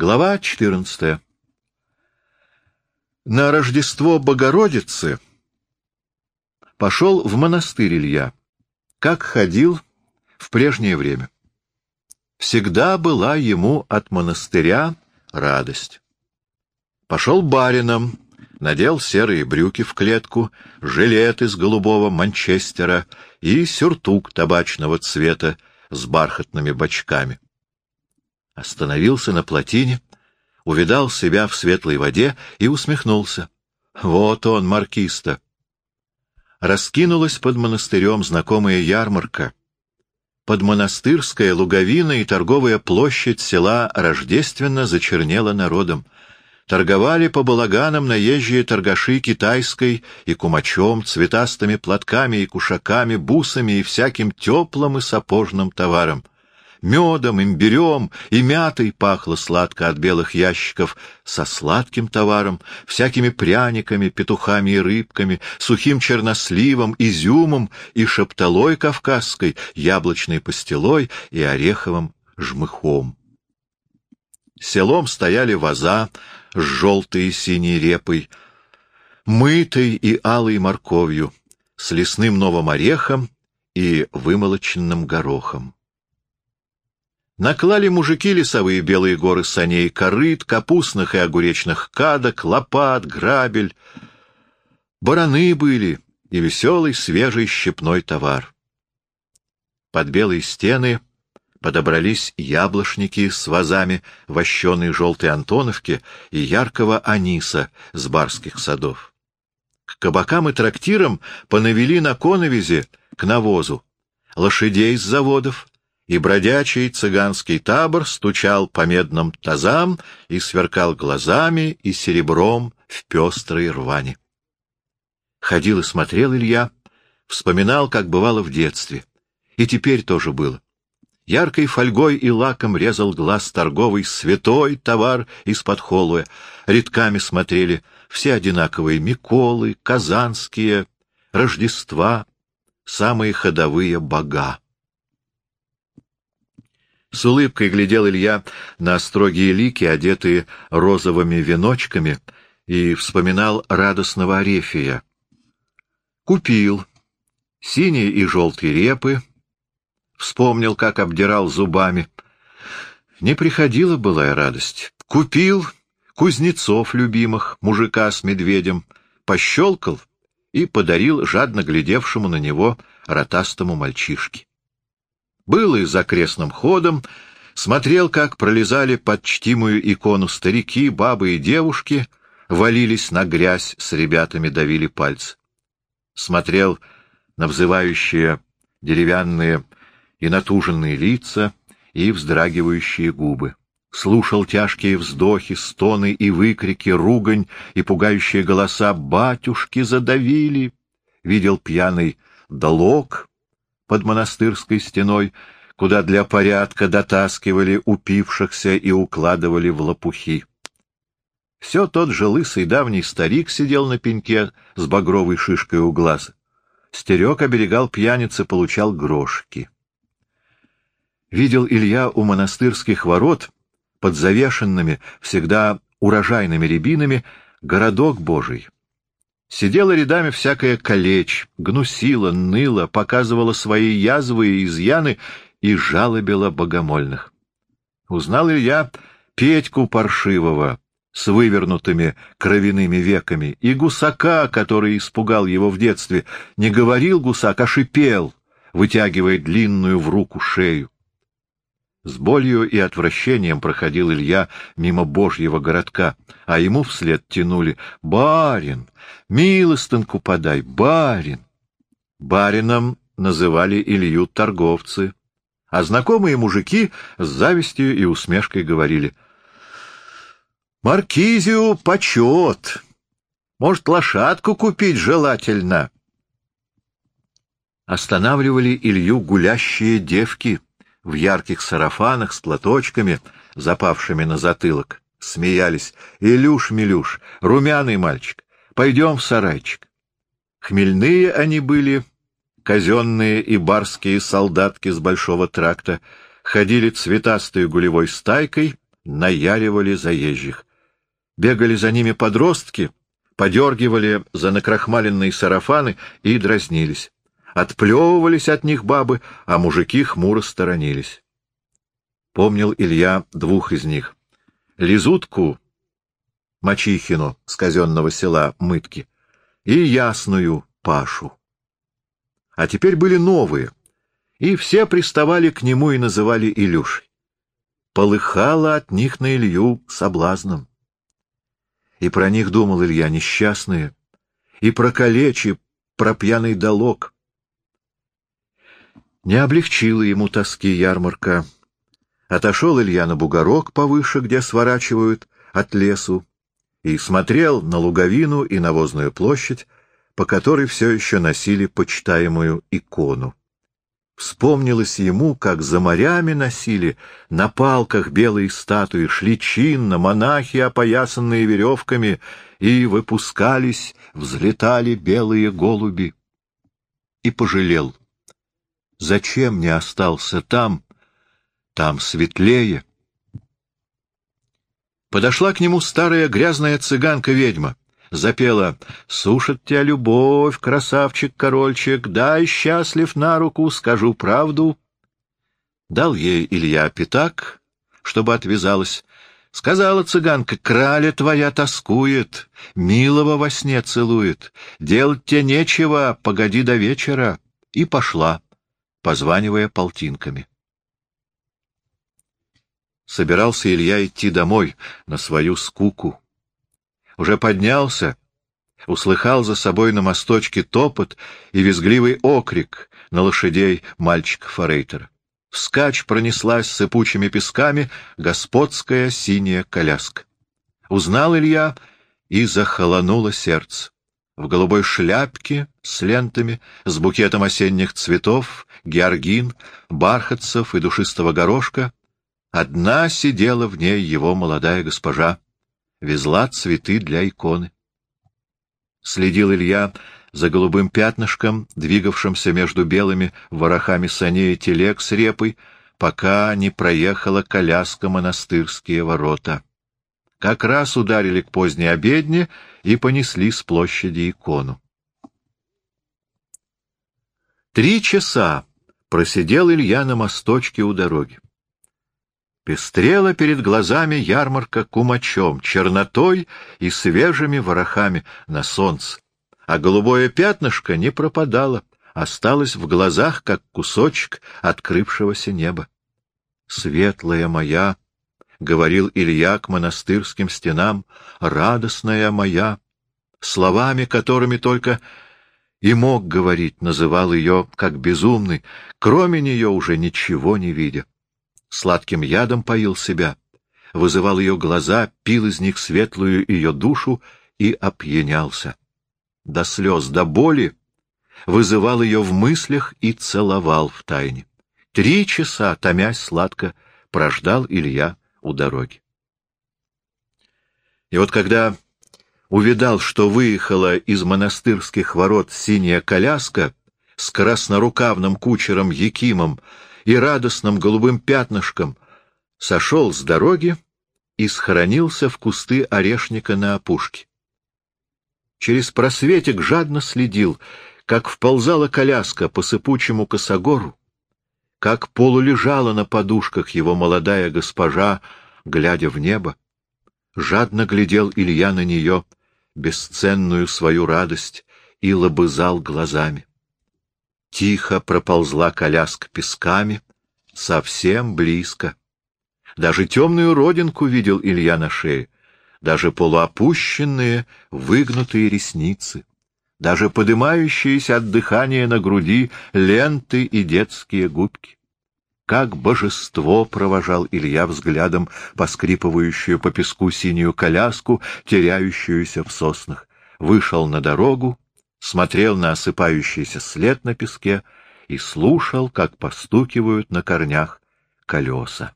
Глава 14. На Рождество Богородицы пошел в монастырь Илья, как ходил в прежнее время. Всегда была ему от монастыря радость. Пошел барином, надел серые брюки в клетку, жилет из голубого манчестера и сюртук табачного цвета с бархатными бочками. Остановился на плотине, увидал себя в светлой воде и усмехнулся. Вот он, маркиста. Раскинулась под монастырем знакомая ярмарка. Подмонастырская луговина и торговая площадь села Рождественно зачернела народом — торговали по балаганам наезжие торгаши китайской и кумачом, цветастыми платками и кушаками, бусами и всяким теплым и сапожным товаром. Медом, имбирем и мятой пахло сладко от белых ящиков со сладким товаром, всякими пряниками, петухами и рыбками, сухим черносливом, изюмом и шепталой кавказской, яблочной пастилой и ореховым жмыхом. Селом стояли ваза, с желтой и синей репой, мытой и алой морковью, с лесным новым орехом и вымолоченным горохом. Наклали мужики лесовые белые горы саней, корыт, капустных и огуречных кадок, лопат, грабель. Бараны были и веселый свежий щепной товар. Под белые стены подобрались яблошники с вазами вощеной желтой Антоновки и яркого аниса с барских садов. К кабакам и трактирам понавели на коновизе к навозу лошадей с заводов, и бродячий цыганский табор стучал по медным тазам и сверкал глазами и серебром в пестрой рване. Ходил и смотрел Илья, вспоминал, как бывало в детстве. И теперь тоже было. Яркой фольгой и лаком резал глаз торговый святой товар из-под холуя. Редками смотрели все одинаковые Миколы, Казанские, Рождества, самые ходовые бога. С улыбкой глядел Илья на строгие лики, одетые розовыми веночками, и вспоминал радостного Арефия. Купил синие и желтые репы, Вспомнил, как обдирал зубами. Не приходила былая радость. Купил кузнецов любимых, мужика с медведем, пощелкал и подарил жадно глядевшему на него ротастому мальчишке. Был и за крестным ходом, смотрел, как пролезали под чтимую икону старики, бабы и девушки, валились на грязь, с ребятами давили пальцы. Смотрел на взывающие деревянные и натуженные лица, и вздрагивающие губы. Слушал тяжкие вздохи, стоны и выкрики, ругань и пугающие голоса «Батюшки задавили!» Видел пьяный долог под монастырской стеной, куда для порядка дотаскивали упившихся и укладывали в лопухи. Все тот же лысый давний старик сидел на пеньке с багровой шишкой у глаза. Стерег оберегал пьяницы, получал грошки видел Илья у монастырских ворот, под завешенными, всегда урожайными рябинами, городок Божий. Сидела рядами всякая калечь, гнусила, ныла, показывала свои язвы и изъяны и жалобила богомольных. Узнал Илья Петьку Паршивого с вывернутыми кровяными веками и гусака, который испугал его в детстве. Не говорил гусак, а шипел, вытягивая длинную в руку шею. С болью и отвращением проходил Илья мимо Божьего городка, а ему вслед тянули «Барин! Милостынку подай! Барин!» Барином называли Илью торговцы, а знакомые мужики с завистью и усмешкой говорили «Маркизию почет! Может, лошадку купить желательно?» Останавливали Илью гулящие девки — в ярких сарафанах с платочками, запавшими на затылок, смеялись. «Илюш, Милюш, румяный мальчик, пойдем в сарайчик». Хмельные они были, казенные и барские солдатки с большого тракта, ходили цветастой гулевой стайкой, наяривали заезжих. Бегали за ними подростки, подергивали за накрахмаленные сарафаны и дразнились. Отплевывались от них бабы, а мужики хмуро сторонились. Помнил Илья двух из них. Лизутку, Мачихину с казенного села Мытки, и Ясную Пашу. А теперь были новые, и все приставали к нему и называли Илюшей. Полыхало от них на Илью соблазном. И про них думал Илья несчастные, и про калечи, про пьяный долог. Не облегчила ему тоски ярмарка. Отошел Илья на бугорок повыше, где сворачивают от лесу, и смотрел на луговину и навозную площадь, по которой все еще носили почитаемую икону. Вспомнилось ему, как за морями носили на палках белые статуи, шли чинно, монахи, опоясанные веревками, и выпускались, взлетали белые голуби. И пожалел. Зачем не остался там? Там светлее. Подошла к нему старая грязная цыганка-ведьма запела «Сушит тебя любовь, красавчик-корольчик, дай счастлив на руку, скажу правду». Дал ей Илья пятак, чтобы отвязалась. Сказала цыганка, краля твоя тоскует, милого во сне целует, делать тебе нечего, погоди до вечера. И пошла, позванивая полтинками. Собирался Илья идти домой, на свою скуку уже поднялся, услыхал за собой на мосточке топот и визгливый окрик на лошадей мальчика-форейтера. Вскачь пронеслась сыпучими песками господская синяя коляска. Узнал Илья, и захолонуло сердце. В голубой шляпке с лентами, с букетом осенних цветов, георгин, бархатцев и душистого горошка, одна сидела в ней его молодая госпожа везла цветы для иконы. Следил Илья за голубым пятнышком, двигавшимся между белыми ворохами саней телег с репой, пока не проехала коляска монастырские ворота. Как раз ударили к поздней обедне и понесли с площади икону. Три часа просидел Илья на мосточке у дороги. Пестрела перед глазами ярмарка кумачом, чернотой и свежими ворохами на солнце. А голубое пятнышко не пропадало, осталось в глазах, как кусочек открывшегося неба. «Светлая моя!» — говорил Илья к монастырским стенам, — «радостная моя!» Словами, которыми только и мог говорить, называл ее как безумный, кроме нее уже ничего не видя сладким ядом поил себя, вызывал ее глаза, пил из них светлую ее душу и опьянялся. До слез, до боли вызывал ее в мыслях и целовал в тайне. Три часа, томясь сладко, прождал Илья у дороги. И вот когда увидал, что выехала из монастырских ворот синяя коляска с краснорукавным кучером Якимом и радостным голубым пятнышком, сошел с дороги и схоронился в кусты орешника на опушке. Через просветик жадно следил, как вползала коляска по сыпучему косогору, как полулежала на подушках его молодая госпожа, глядя в небо. Жадно глядел Илья на нее, бесценную свою радость, и лобызал глазами. Тихо проползла коляска песками, совсем близко. Даже темную родинку видел Илья на шее, даже полуопущенные, выгнутые ресницы, даже подымающиеся от дыхания на груди ленты и детские губки. Как божество провожал Илья взглядом поскрипывающую по песку синюю коляску, теряющуюся в соснах. Вышел на дорогу, смотрел на осыпающийся след на песке и слушал, как постукивают на корнях колеса.